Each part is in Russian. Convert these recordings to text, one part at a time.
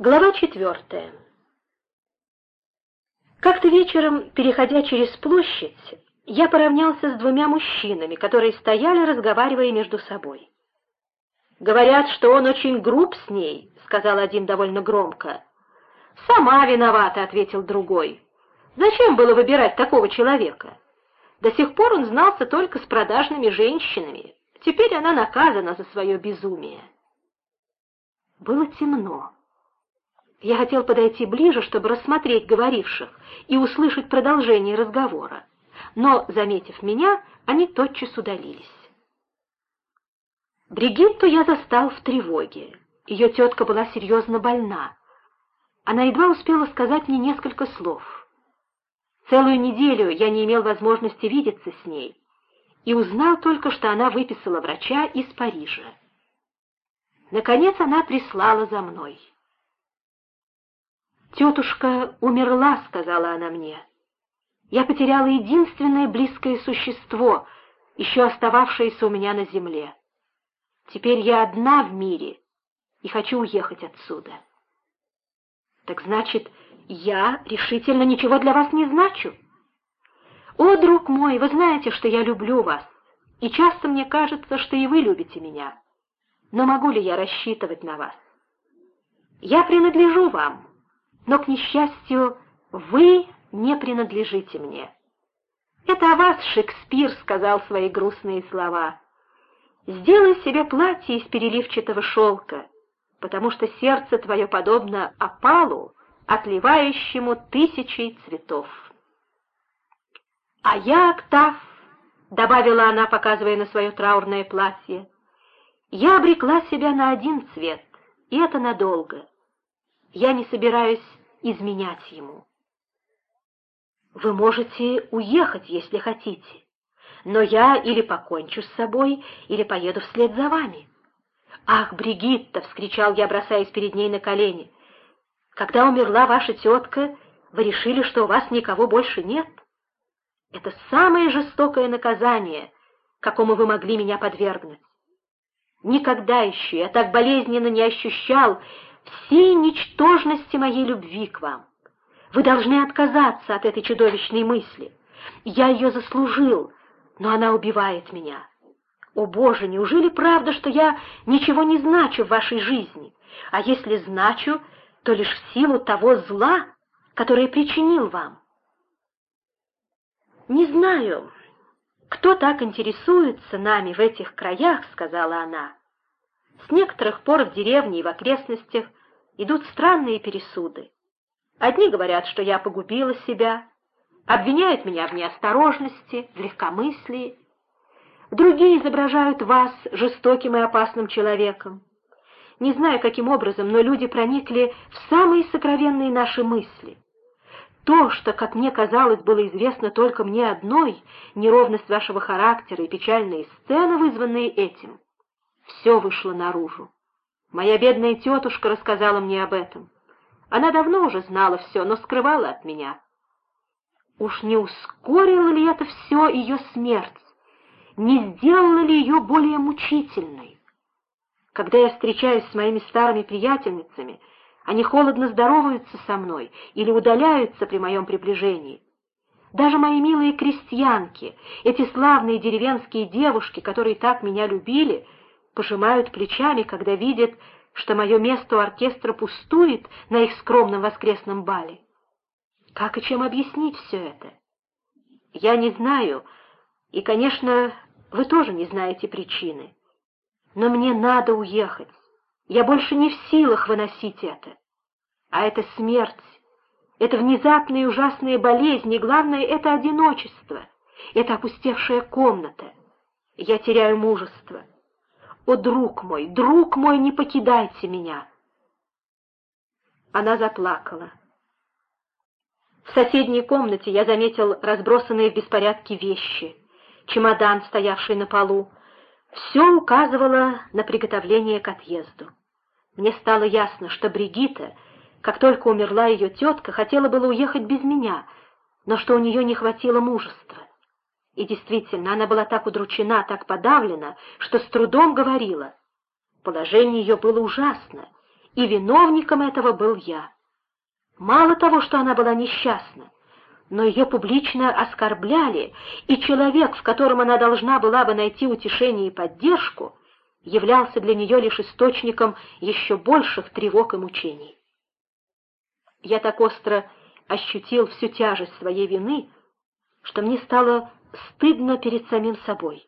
Глава четвертая. Как-то вечером, переходя через площадь, я поравнялся с двумя мужчинами, которые стояли, разговаривая между собой. «Говорят, что он очень груб с ней», — сказал один довольно громко. «Сама виновата», — ответил другой. «Зачем было выбирать такого человека? До сих пор он знался только с продажными женщинами. Теперь она наказана за свое безумие». Было темно. Я хотел подойти ближе, чтобы рассмотреть говоривших и услышать продолжение разговора, но, заметив меня, они тотчас удалились. Бригитту я застал в тревоге. Ее тетка была серьезно больна. Она едва успела сказать мне несколько слов. Целую неделю я не имел возможности видеться с ней и узнал только, что она выписала врача из Парижа. Наконец она прислала за мной. «Тетушка умерла», — сказала она мне. «Я потеряла единственное близкое существо, еще остававшееся у меня на земле. Теперь я одна в мире и хочу уехать отсюда». «Так значит, я решительно ничего для вас не значу?» «О, друг мой, вы знаете, что я люблю вас, и часто мне кажется, что и вы любите меня. Но могу ли я рассчитывать на вас? Я принадлежу вам» но, к несчастью, вы не принадлежите мне. Это о вас Шекспир сказал свои грустные слова. Сделай себе платье из переливчатого шелка, потому что сердце твое подобно опалу, отливающему тысячей цветов. А я, Октав, — добавила она, показывая на свое траурное платье, — я обрекла себя на один цвет, и это надолго. Я не собираюсь изменять ему. Вы можете уехать, если хотите, но я или покончу с собой, или поеду вслед за вами. «Ах, Бригитта!» — вскричал я, бросаясь перед ней на колени. «Когда умерла ваша тетка, вы решили, что у вас никого больше нет? Это самое жестокое наказание, какому вы могли меня подвергнуть. Никогда еще я так болезненно не ощущал всей ничтожности моей любви к вам. Вы должны отказаться от этой чудовищной мысли. Я ее заслужил, но она убивает меня. О, Боже, неужели правда, что я ничего не значу в вашей жизни? А если значу, то лишь в силу того зла, которое причинил вам. Не знаю, кто так интересуется нами в этих краях, — сказала она. С некоторых пор в деревне и в окрестностях идут странные пересуды. Одни говорят, что я погубила себя, обвиняют меня в неосторожности, в легкомыслии. Другие изображают вас жестоким и опасным человеком. Не знаю, каким образом, но люди проникли в самые сокровенные наши мысли. То, что, как мне казалось, было известно только мне одной, неровность вашего характера и печальные сцены, вызванные этим, все вышло наружу. Моя бедная тетушка рассказала мне об этом. Она давно уже знала все, но скрывала от меня. Уж не ускорило ли это все ее смерть? Не сделало ли ее более мучительной? Когда я встречаюсь с моими старыми приятельницами, они холодно здороваются со мной или удаляются при моем приближении. Даже мои милые крестьянки, эти славные деревенские девушки, которые так меня любили — пожимают плечами, когда видят, что мое место у оркестра пустует на их скромном воскресном бале. Как и чем объяснить все это? Я не знаю, и, конечно, вы тоже не знаете причины. Но мне надо уехать. Я больше не в силах выносить это. А это смерть, это внезапные ужасные болезни, главное — это одиночество, это опустевшая комната. Я теряю мужество. «О, друг мой, друг мой, не покидайте меня!» Она заплакала. В соседней комнате я заметил разбросанные в беспорядке вещи, чемодан, стоявший на полу. Все указывало на приготовление к отъезду. Мне стало ясно, что Бригита, как только умерла ее тетка, хотела было уехать без меня, но что у нее не хватило мужества. И действительно, она была так удручена, так подавлена, что с трудом говорила. Положение ее было ужасно, и виновником этого был я. Мало того, что она была несчастна, но ее публично оскорбляли, и человек, в котором она должна была бы найти утешение и поддержку, являлся для нее лишь источником еще больших тревог и мучений. Я так остро ощутил всю тяжесть своей вины, что мне стало стыдно перед самим собой.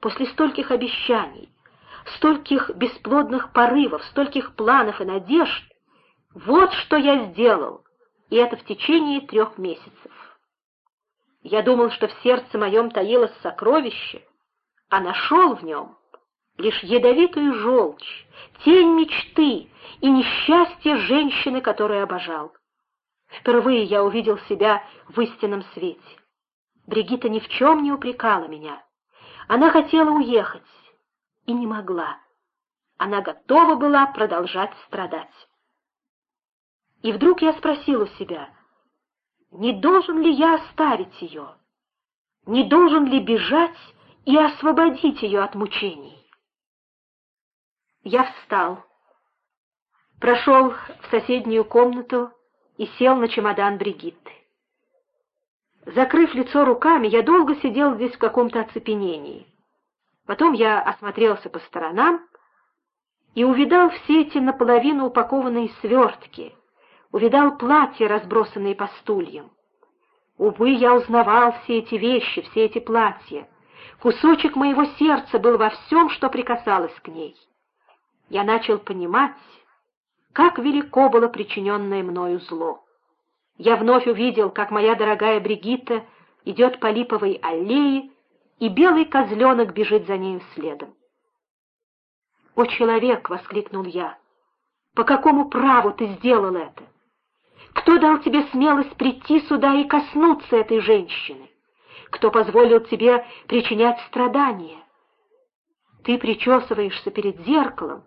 После стольких обещаний, стольких бесплодных порывов, стольких планов и надежд, вот что я сделал, и это в течение трех месяцев. Я думал, что в сердце моем таилось сокровище, а нашел в нем лишь ядовитую желчь, тень мечты и несчастье женщины, которую обожал. Впервые я увидел себя в истинном свете. Бригита ни в чем не упрекала меня. Она хотела уехать и не могла. Она готова была продолжать страдать. И вдруг я спросил у себя, не должен ли я оставить ее? Не должен ли бежать и освободить ее от мучений? Я встал, прошел в соседнюю комнату и сел на чемодан Бригитты. Закрыв лицо руками, я долго сидел здесь в каком-то оцепенении. Потом я осмотрелся по сторонам и увидал все эти наполовину упакованные свертки, увидал платья, разбросанные по стульям. Увы, я узнавал все эти вещи, все эти платья. Кусочек моего сердца был во всем, что прикасалось к ней. Я начал понимать, как велико было причиненное мною зло. Я вновь увидел, как моя дорогая Бригитта идет по липовой аллее, и белый козленок бежит за нею следом. «О, человек!» — воскликнул я. «По какому праву ты сделал это? Кто дал тебе смелость прийти сюда и коснуться этой женщины? Кто позволил тебе причинять страдания? Ты причесываешься перед зеркалом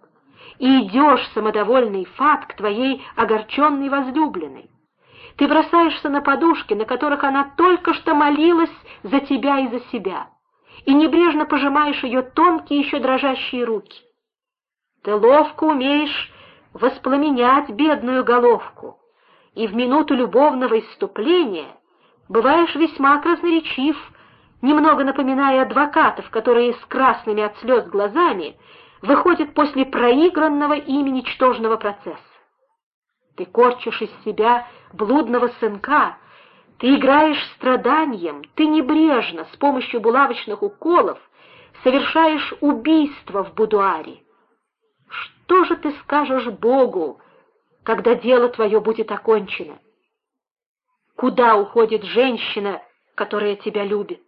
и идешь, самодовольный фат, к твоей огорченной возлюбленной. Ты бросаешься на подушки, на которых она только что молилась за тебя и за себя, и небрежно пожимаешь ее тонкие, еще дрожащие руки. Ты ловко умеешь воспламенять бедную головку, и в минуту любовного иступления бываешь весьма красноречив, немного напоминая адвокатов, которые с красными от слез глазами выходят после проигранного ими ничтожного процесса. Ты корчишь из себя блудного сынка, ты играешь страданием, ты небрежно, с помощью булавочных уколов, совершаешь убийство в будуаре. Что же ты скажешь Богу, когда дело твое будет окончено? Куда уходит женщина, которая тебя любит?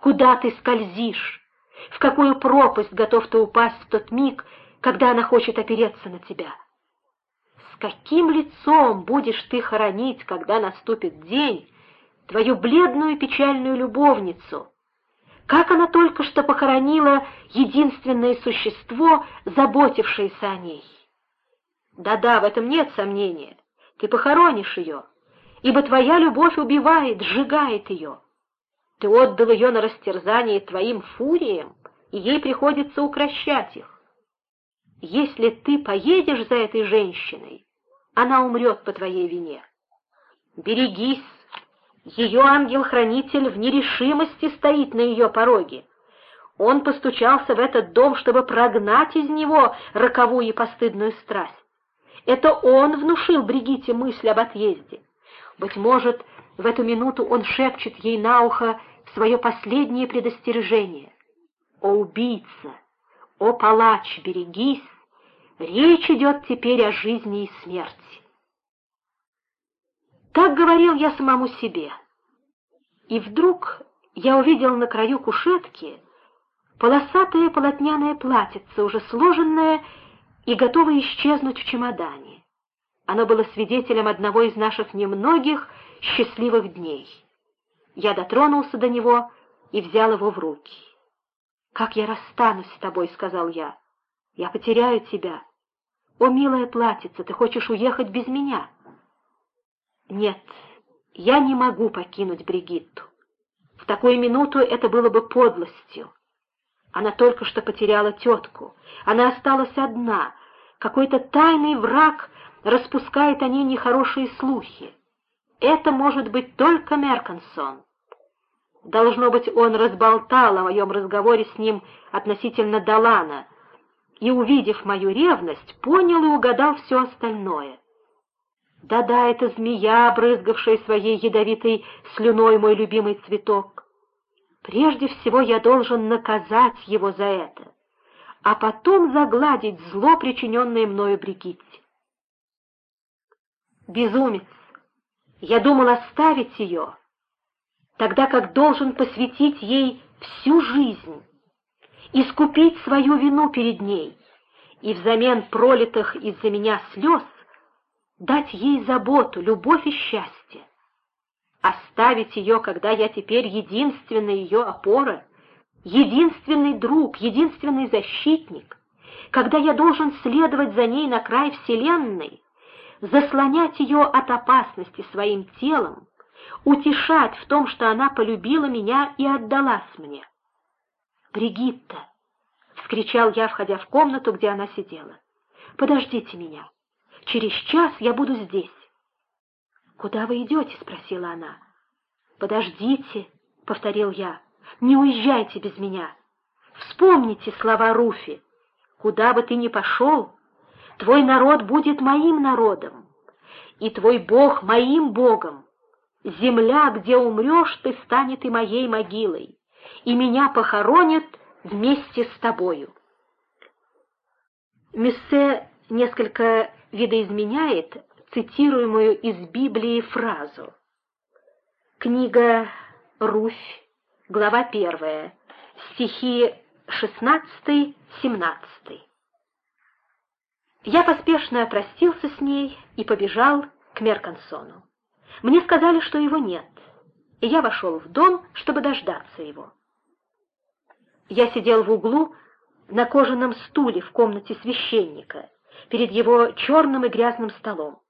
Куда ты скользишь? В какую пропасть готов ты упасть в тот миг, когда она хочет опереться на тебя? Каким лицом будешь ты хоронить, когда наступит день, твою бледную печальную любовницу? Как она только что похоронила единственное существо, заботившееся о ней? Да-да, в этом нет сомнения. Ты похоронишь ее, ибо твоя любовь убивает, сжигает ее. Ты отдал ее на растерзание твоим фуриям, и ей приходится укращать их. Если ты поедешь за этой женщиной, она умрет по твоей вине. Берегись, ее ангел-хранитель в нерешимости стоит на ее пороге. Он постучался в этот дом, чтобы прогнать из него роковую и постыдную страсть. Это он внушил Бригите мысль об отъезде. Быть может, в эту минуту он шепчет ей на ухо свое последнее предостережение. «О убийца! О палач, берегись! Речь идет теперь о жизни и смерти!» Так говорил я самому себе. И вдруг я увидел на краю кушетки полосатое полотняное платьице, уже сложенное и готовое исчезнуть в чемодане. Оно было свидетелем одного из наших немногих счастливых дней. Я дотронулся до него и взял его в руки. «Как я расстанусь с тобой», — сказал я. «Я потеряю тебя. О, милая платьица, ты хочешь уехать без меня?» «Нет, я не могу покинуть Бригитту. В такую минуту это было бы подлостью. Она только что потеряла тетку. Она осталась одна. Какой-то тайный враг распускает о ней нехорошие слухи. Это может быть только Меркансон. Должно быть, он разболтал о моем разговоре с ним относительно Далана и, увидев мою ревность, понял и угадал все остальное. Да-да, это змея, брызгавшая своей ядовитой слюной мой любимый цветок. Прежде всего я должен наказать его за это, а потом загладить зло, причиненное мною Бригитте. Безумец! Я думал оставить ее, тогда как должен посвятить ей всю жизнь, искупить свою вину перед ней и взамен пролитых из-за меня слез дать ей заботу, любовь и счастье. Оставить ее, когда я теперь единственная ее опора, единственный друг, единственный защитник, когда я должен следовать за ней на край вселенной, заслонять ее от опасности своим телом, утешать в том, что она полюбила меня и отдалась мне. «Бригитта!» — вскричал я, входя в комнату, где она сидела. «Подождите меня. Через час я буду здесь». «Куда вы идете?» — спросила она. «Подождите», — повторил я. «Не уезжайте без меня. Вспомните слова Руфи. Куда бы ты ни пошел, твой народ будет моим народом, и твой Бог моим Богом. Земля, где умрешь, ты станет и моей могилой, и меня похоронят вместе с тобою». Мессе несколько видоизменяет цитируемую из Библии фразу. Книга «Руфь», глава 1, стихи 16-17. Я поспешно простился с ней и побежал к Меркансону. Мне сказали, что его нет, и я вошел в дом, чтобы дождаться его. Я сидел в углу на кожаном стуле в комнате священника, перед его черным и грязным столом.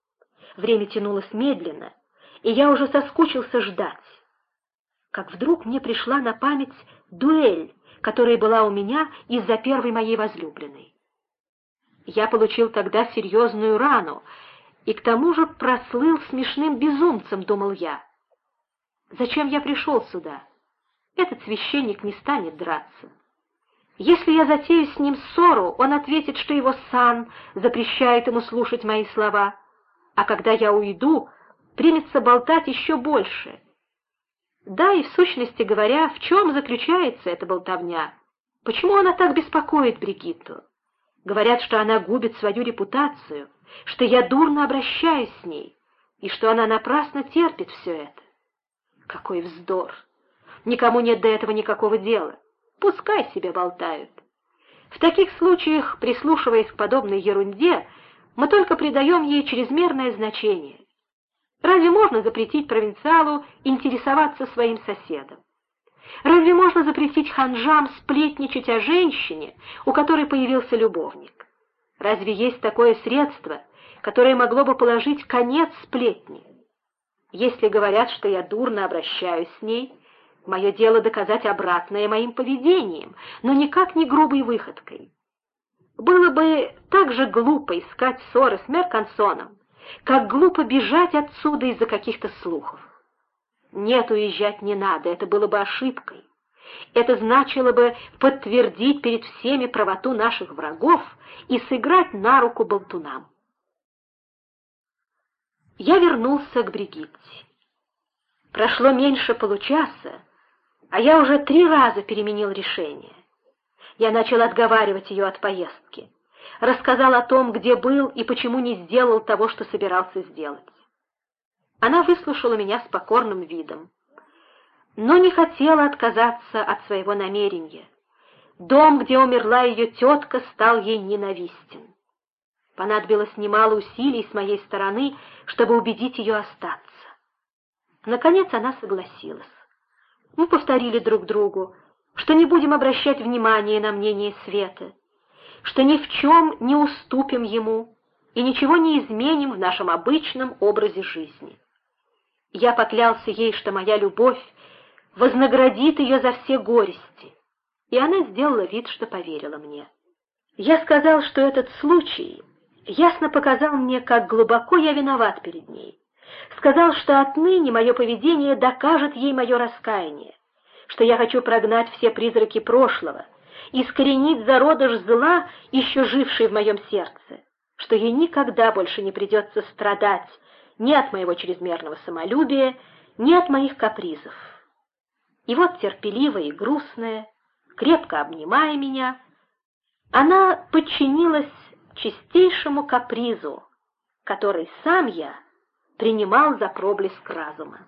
Время тянулось медленно, и я уже соскучился ждать. Как вдруг мне пришла на память дуэль, которая была у меня из-за первой моей возлюбленной. Я получил тогда серьезную рану, и к тому же прослыл смешным безумцем, думал я. Зачем я пришел сюда? Этот священник не станет драться. Если я затею с ним ссору, он ответит, что его сан запрещает ему слушать мои слова, а когда я уйду, примется болтать еще больше. Да, и в сущности говоря, в чем заключается эта болтовня? Почему она так беспокоит Бригитту? Говорят, что она губит свою репутацию, что я дурно обращаюсь с ней, и что она напрасно терпит все это. Какой вздор! Никому нет до этого никакого дела. Пускай себе болтают. В таких случаях, прислушиваясь к подобной ерунде, мы только придаем ей чрезмерное значение. Разве можно запретить провинциалу интересоваться своим соседом? Разве можно запретить ханжам сплетничать о женщине, у которой появился любовник? Разве есть такое средство, которое могло бы положить конец сплетни? Если говорят, что я дурно обращаюсь с ней, Мое дело доказать обратное моим поведением, но никак не грубой выходкой. Было бы так же глупо искать ссоры с Меркансоном, как глупо бежать отсюда из-за каких-то слухов. Нет, уезжать не надо, это было бы ошибкой. Это значило бы подтвердить перед всеми правоту наших врагов и сыграть на руку болтунам. Я вернулся к Бригитте. Прошло меньше получаса, а я уже три раза переменил решение. Я начал отговаривать ее от поездки, рассказал о том, где был и почему не сделал того, что собирался сделать. Она выслушала меня с покорным видом, но не хотела отказаться от своего намерения. Дом, где умерла ее тетка, стал ей ненавистен. Понадобилось немало усилий с моей стороны, чтобы убедить ее остаться. Наконец она согласилась. Мы повторили друг другу, что не будем обращать внимания на мнение Света, что ни в чем не уступим ему и ничего не изменим в нашем обычном образе жизни. Я поклялся ей, что моя любовь вознаградит ее за все горести, и она сделала вид, что поверила мне. Я сказал, что этот случай ясно показал мне, как глубоко я виноват перед ней. Сказал, что отныне мое поведение докажет ей мое раскаяние, что я хочу прогнать все призраки прошлого, искоренить зародыш зла, еще живший в моем сердце, что ей никогда больше не придется страдать ни от моего чрезмерного самолюбия, ни от моих капризов. И вот терпеливая и грустная, крепко обнимая меня, она подчинилась чистейшему капризу, который сам я принимал за проблеск разума.